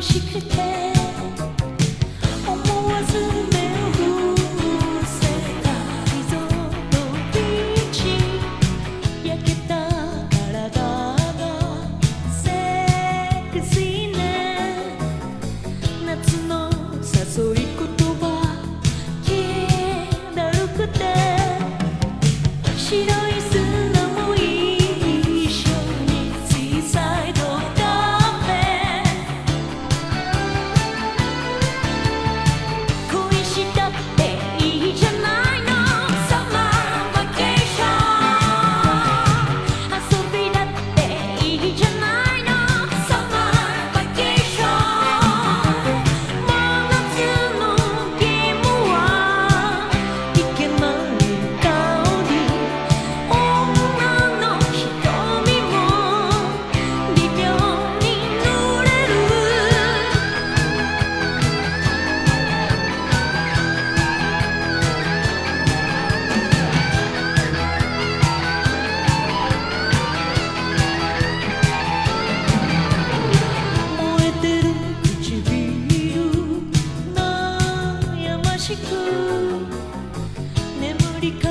she could tell. りか